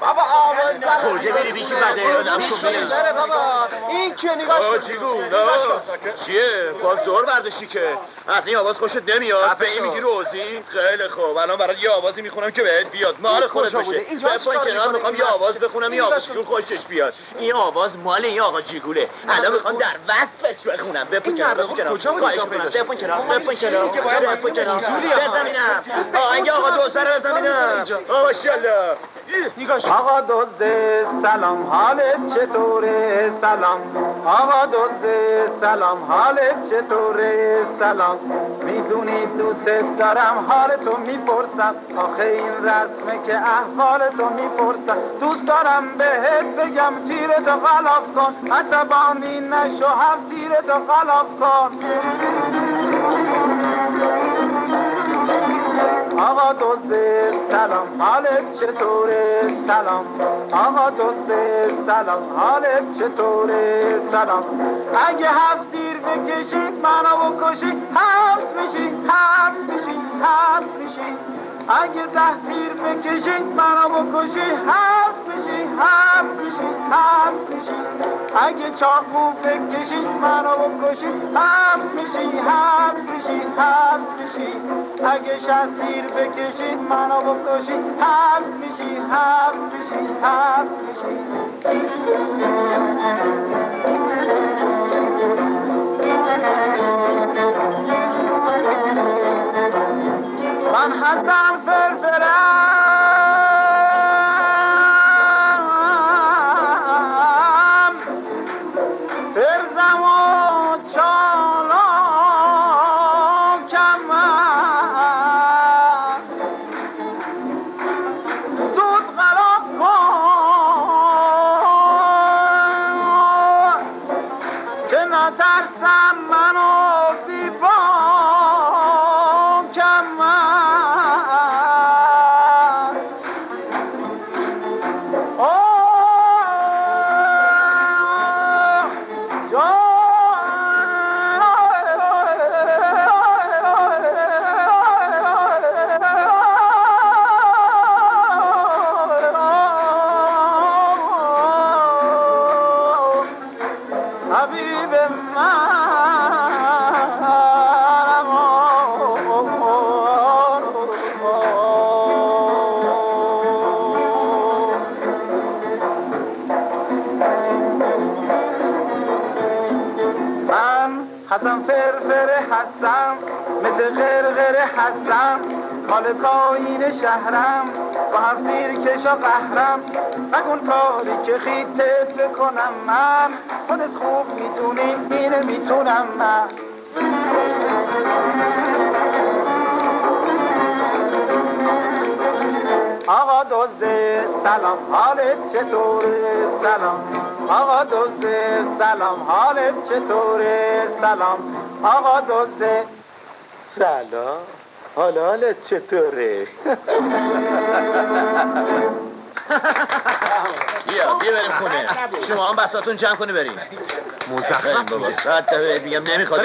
بابا آواز کجا میری بیشی بده بابا. این که نگاه جیگو چیه؟ باز دور برداشتی که. از این آواز خوشت نمیاد؟ به این میگی روزی؟ خیلی خوب. الان برای یه آوازی می‌خونم که بهت بیاد. مال خودت بشه. بپا کنار می‌خوام یه آواز بخونم. یه آواز جیگول خوشش بیاد. این آواز مال این آقا جیگوله الان می‌خوام در وصفش بخونم. بپا کنار بپا کنار. خواهش می‌کنم. بپا کنار بپا کنار. بپا کنار. بزمینم آهنگ آقا دوزه رو بزمینم ماشاءالله. آقا دوزه سلام حالت چطوره؟ سلام. آقا دوزه سلام حالت چطوره؟ سلام. می‌دونی دوست دارم حال تو می‌پرسم. آخه این رسمه که احوال تو می‌پرسم. دوست دارم بهت بگم تیر تو غلاف کن. عصبانی نشو هم تیر تو غلاف کن. آقا دوزه سلام حالت چطوره؟ سلام. آقا دوزه سلام حالت چطوره؟ سلام. اگه هفت تیر بکشید منو بکشی حبس میشی حبس میشی حبس میشی. اگه ده تیر بکشید منو بکشی حبس میشی حبس میشی حبس میشی اگه چاقو بکشید منو بکشی حبس میشی حبس میشی حبس میشی اگه شست تیر بکشید منو بکشی حبس میشی حبس میشی حبس میشی من حسن فرفرم فرزم و چالاکم من زود غلاف کن. که نترسم منو بی حسن فرفر هستم مثل غرغر هستم مال پایین شهرم. با هم و قهرم. نکن کاری که خیتت بکنم من. خودت خوب می‌دونی اینه می‌تونم من. آقا دوزه سلام حالت چطوره؟ سلام. آقا دوزه سلام حالت چطوره؟ سلام. آقا دوزه سلام. حالا حالت چطوره؟ بیا بیا بریم خونه. شما هم بساتون جمع کنی بریم. مزخرف بابا. بعد میگم نمی‌خواد